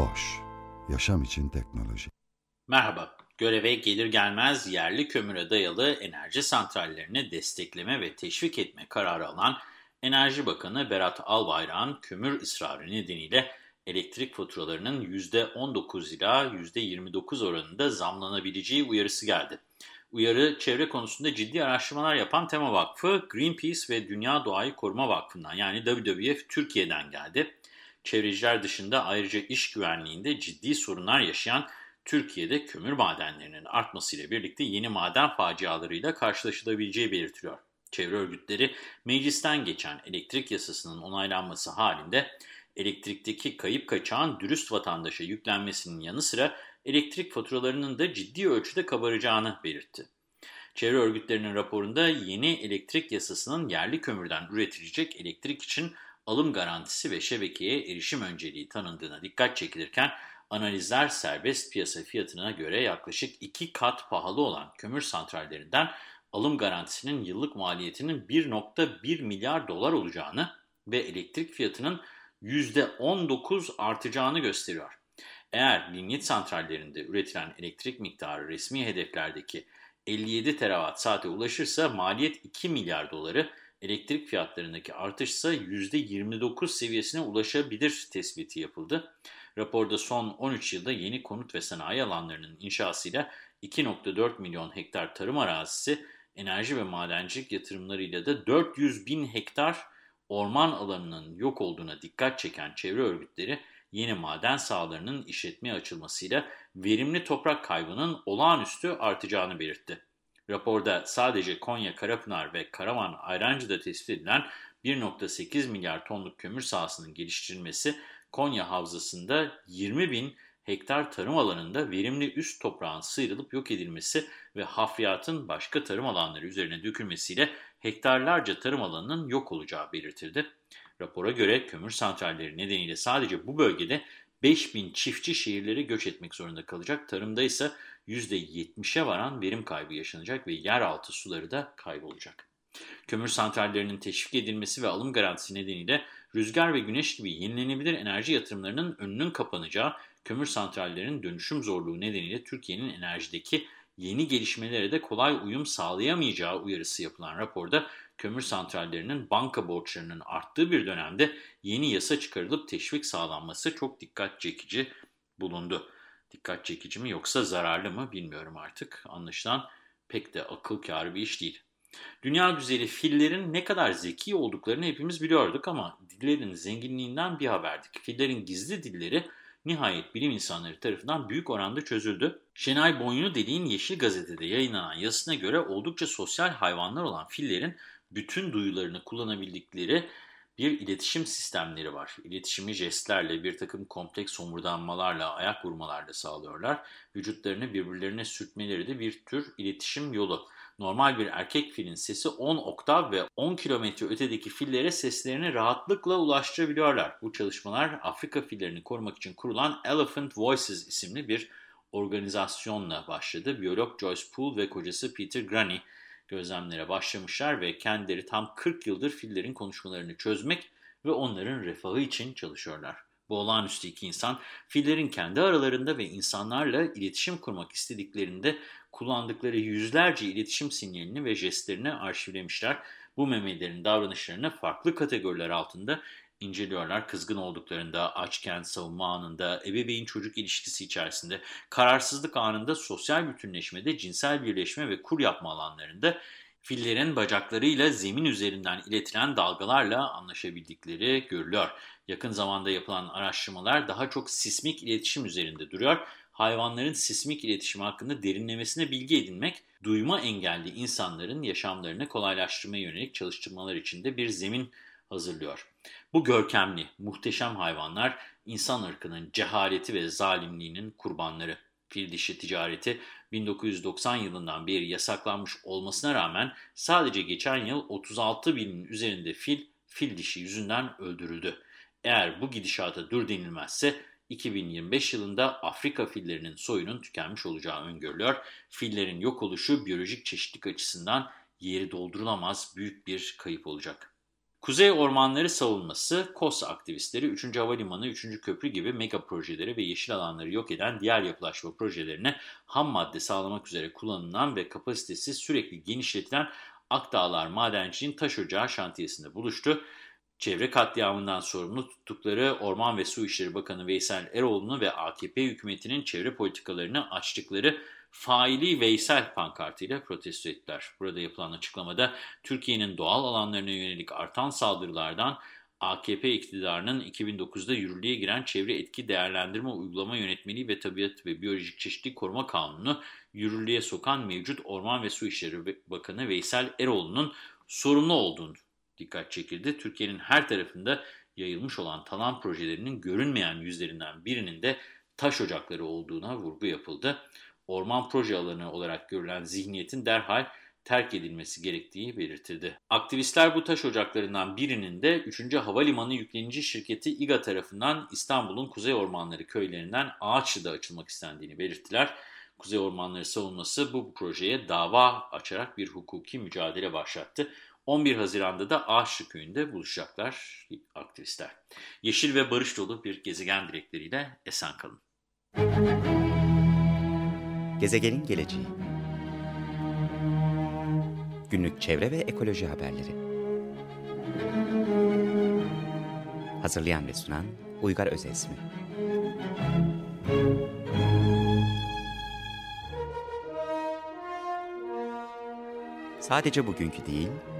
Boş, yaşam için teknoloji. Merhaba, göreve gelir gelmez yerli kömüre dayalı enerji santrallerini destekleme ve teşvik etme kararı alan Enerji Bakanı Berat Albayrak'ın kömür ısrarı nedeniyle elektrik faturalarının %19 ila %29 oranında zamlanabileceği uyarısı geldi. Uyarı, çevre konusunda ciddi araştırmalar yapan Tema Vakfı, Greenpeace ve Dünya Doğayı Koruma Vakfı'ndan yani WWF Türkiye'den geldi. Çevreciler dışında ayrıca iş güvenliğinde ciddi sorunlar yaşayan Türkiye'de kömür madenlerinin artmasıyla birlikte yeni maden facialarıyla karşılaşılabileceği belirtiliyor. Çevre örgütleri meclisten geçen elektrik yasasının onaylanması halinde elektrikteki kayıp kaçağın dürüst vatandaşa yüklenmesinin yanı sıra elektrik faturalarının da ciddi ölçüde kabaracağını belirtti. Çevre örgütlerinin raporunda yeni elektrik yasasının yerli kömürden üretilecek elektrik için alım garantisi ve şebekeye erişim önceliği tanındığına dikkat çekilirken analizler serbest piyasa fiyatına göre yaklaşık iki kat pahalı olan kömür santrallerinden alım garantisinin yıllık maliyetinin 1.1 milyar dolar olacağını ve elektrik fiyatının %19 artacağını gösteriyor. Eğer linyit santrallerinde üretilen elektrik miktarı resmi hedeflerdeki 57 terawatt saate ulaşırsa maliyet 2 milyar doları, elektrik fiyatlarındaki artış ise %29 seviyesine ulaşabilir tespiti yapıldı. Raporda son 13 yılda yeni konut ve sanayi alanlarının inşasıyla 2.4 milyon hektar tarım arazisi, enerji ve madencilik yatırımlarıyla da 400 bin hektar orman alanının yok olduğuna dikkat çeken çevre örgütleri yeni maden sahalarının işletmeye açılmasıyla verimli toprak kaybının olağanüstü artacağını belirtti. Raporda sadece Konya, Karapınar ve Karaman Ayrancı'da tespit edilen 1.8 milyar tonluk kömür sahasının geliştirilmesi, Konya Havzası'nda 20 bin hektar tarım alanında verimli üst toprağın sıyrılıp yok edilmesi ve hafriyatın başka tarım alanları üzerine dökülmesiyle hektarlarca tarım alanının yok olacağı belirtildi. Rapora göre kömür santralleri nedeniyle sadece bu bölgede 5000 çiftçi şehirlere göç etmek zorunda kalacak. Tarımda ise %70'e varan verim kaybı yaşanacak ve yeraltı suları da kaybolacak. Kömür santrallerinin teşvik edilmesi ve alım garantisi nedeniyle rüzgar ve güneş gibi yenilenebilir enerji yatırımlarının önünün kapanacağı, kömür santrallerinin dönüşüm zorluğu nedeniyle Türkiye'nin enerjideki yeni gelişmelere de kolay uyum sağlayamayacağı uyarısı yapılan raporda kömür santrallerinin banka borçlarının arttığı bir dönemde yeni yasa çıkarılıp teşvik sağlanması çok dikkat çekici bulundu. Dikkat çekici mi yoksa zararlı mı bilmiyorum artık. Anlaşılan pek de akıl kârı bir iş değil. Dünya güzeli fillerin ne kadar zeki olduklarını hepimiz biliyorduk ama dillerin zenginliğinden bir haberdik. Fillerin gizli dilleri nihayet bilim insanları tarafından büyük oranda çözüldü. Şenay Boynu Deliğin Yeşil Gazete'de yayınlanan yazısına göre oldukça sosyal hayvanlar olan fillerin bütün duyularını kullanabildikleri bir iletişim sistemleri var. İletişimi jestlerle, bir takım kompleks somurdanmalarla, ayak vurmalarla sağlıyorlar. Vücutlarını birbirlerine sürtmeleri de bir tür iletişim yolu. Normal bir erkek filin sesi 10 oktav ve 10 kilometre ötedeki fillere seslerini rahatlıkla ulaştırabiliyorlar. Bu çalışmalar Afrika fillerini korumak için kurulan Elephant Voices isimli bir organizasyonla başladı. Biyolog Joyce Poole ve kocası Peter Granny gözlemlere başlamışlar ve kendileri tam 40 yıldır fillerin konuşmalarını çözmek ve onların refahı için çalışıyorlar. Bu olağanüstü iki insan fillerin kendi aralarında ve insanlarla iletişim kurmak istediklerinde kullandıkları yüzlerce iletişim sinyalini ve jestlerini arşivlemişler. Bu memelilerin davranışlarını farklı kategoriler altında inceliyorlar. Kızgın olduklarında, açken, savunma anında, ebeveyn-çocuk ilişkisi içerisinde, kararsızlık anında, sosyal bütünleşmede, cinsel birleşme ve kur yapma alanlarında fillerin bacaklarıyla zemin üzerinden iletilen dalgalarla anlaşabildikleri görülüyor. Yakın zamanda yapılan araştırmalar daha çok sismik iletişim üzerinde duruyor. Hayvanların sismik iletişimi hakkında derinlemesine bilgi edinmek, duyma engelli insanların yaşamlarını kolaylaştırmaya yönelik çalıştırmalar için de bir zemin hazırlıyor. Bu görkemli, muhteşem hayvanlar insan ırkının cehaleti ve zalimliğinin kurbanları. Fil dişi ticareti 1990 yılından beri yasaklanmış olmasına rağmen sadece geçen yıl 36 binin üzerinde fil, fil dişi yüzünden öldürüldü. Eğer bu gidişata dur denilmezse 2025 yılında Afrika fillerinin soyunun tükenmiş olacağı öngörülüyor. Fillerin yok oluşu biyolojik çeşitlilik açısından yeri doldurulamaz büyük bir kayıp olacak. Kuzey Ormanları Savunması, KOS aktivistleri 3. Havalimanı, 3. Köprü gibi mega projeleri ve yeşil alanları yok eden diğer yapılaşma projelerine ham madde sağlamak üzere kullanılan ve kapasitesi sürekli genişletilen Akdağlar Madenciliğin Taş Ocağı şantiyesinde buluştu. Çevre katliamından sorumlu tuttukları Orman ve Su İşleri Bakanı Veysel Eroğlu'nu ve AKP hükümetinin çevre politikalarını açtıkları faili Veysel pankartıyla protesto ettiler. Burada yapılan açıklamada Türkiye'nin doğal alanlarına yönelik artan saldırılardan AKP iktidarının 2009'da yürürlüğe giren çevre etki değerlendirme uygulama yönetmeliği ve tabiat ve biyolojik çeşitlilik koruma kanunu yürürlüğe sokan mevcut Orman ve Su İşleri Bakanı Veysel Eroğlu'nun sorumlu olduğunu dikkat çekildi. Türkiye'nin her tarafında yayılmış olan talan projelerinin görünmeyen yüzlerinden birinin de taş ocakları olduğuna vurgu yapıldı. Orman proje alanı olarak görülen zihniyetin derhal terk edilmesi gerektiği belirtildi. Aktivistler bu taş ocaklarından birinin de 3. Havalimanı yüklenici şirketi İGA tarafından İstanbul'un Kuzey Ormanları köylerinden Ağaçlı'da açılmak istendiğini belirttiler. Kuzey Ormanları savunması bu projeye dava açarak bir hukuki mücadele başlattı. 11 Haziran'da da Ağaçlı Köyü'nde buluşacaklar aktivistler. Yeşil ve barış dolu bir gezegen dilekleriyle esen kalın. Gezegenin geleceği Günlük çevre ve ekoloji haberleri Hazırlayan ve sunan Uygar Özesmi Sadece bugünkü değil,